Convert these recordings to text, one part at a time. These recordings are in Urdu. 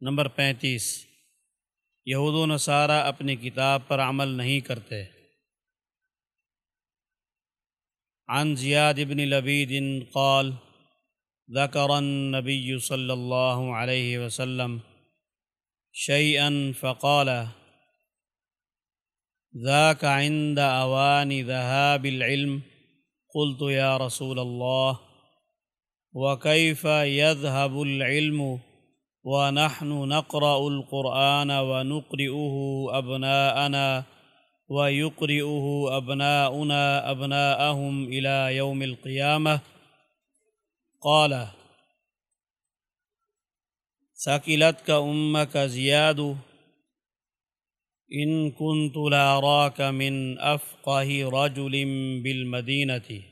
نمبر پینتیس۔ یہود و نصارہ اپنی کتاب پر عمل نہیں کرتے۔ عن زیاد بن لبید قال، ذکر النبی صلی اللہ علیہ وسلم شيئا فقال ذاك عند اوان ذهاب العلم، قلت يا رسول الله وكيف يذهب العلم؟ ونحن نقرأ القرآن ونقرئه أبناءنا ويقرئه أبناؤنا أبناءهم إلى يوم القيامة. قال ثقلتك أمك زياد إن كنت لأراك من أفقه رجل بالمدينة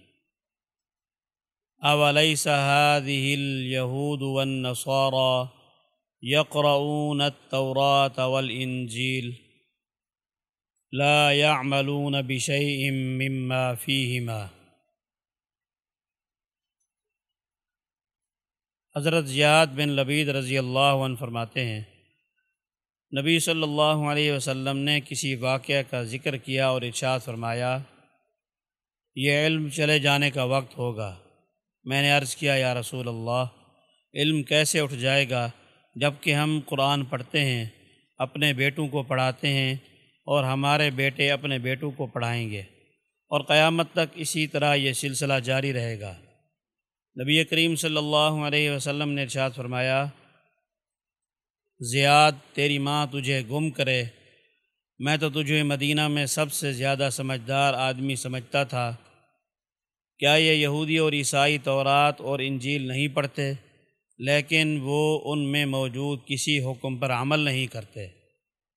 أوليس هذه اليهود والنصارى؟ يقرؤون التوراة والإنجيل لا يعملون بشيء مما فيهما. حضرت زیاد بن لبید رضی اللہ عنہ فرماتے ہیں، نبی صلی اللہ علیہ وسلم نے کسی واقعہ کا ذکر کیا اور ارشاد فرمایا، یہ علم چلے جانے کا وقت ہوگا، میں نے عرض کیا، یا رسول اللہ، علم کیسے اٹھ جائے گا؟ جبکہ ہم قرآن پڑھتے ہیں، اپنے بیٹوں کو پڑھاتے ہیں اور ہمارے بیٹے اپنے بیٹوں کو پڑھائیں گے۔ اور قیامت تک اسی طرح یہ سلسلہ جاری رہے گا۔ نبی کریم صلی اللہ علیہ وسلم نے ارشاد فرمایا، زیاد، تیری ماں تجھے گم کرے۔ میں تو تجھے مدینہ میں سب سے زیادہ سمجھدار آدمی سمجھتا تھا۔ کیا یہ یہودی اور عیسائی تورات اور انجیل نہیں پڑھتے؟ لیکن وہ ان میں موجود کسی حکم پر عمل نہیں کرتے۔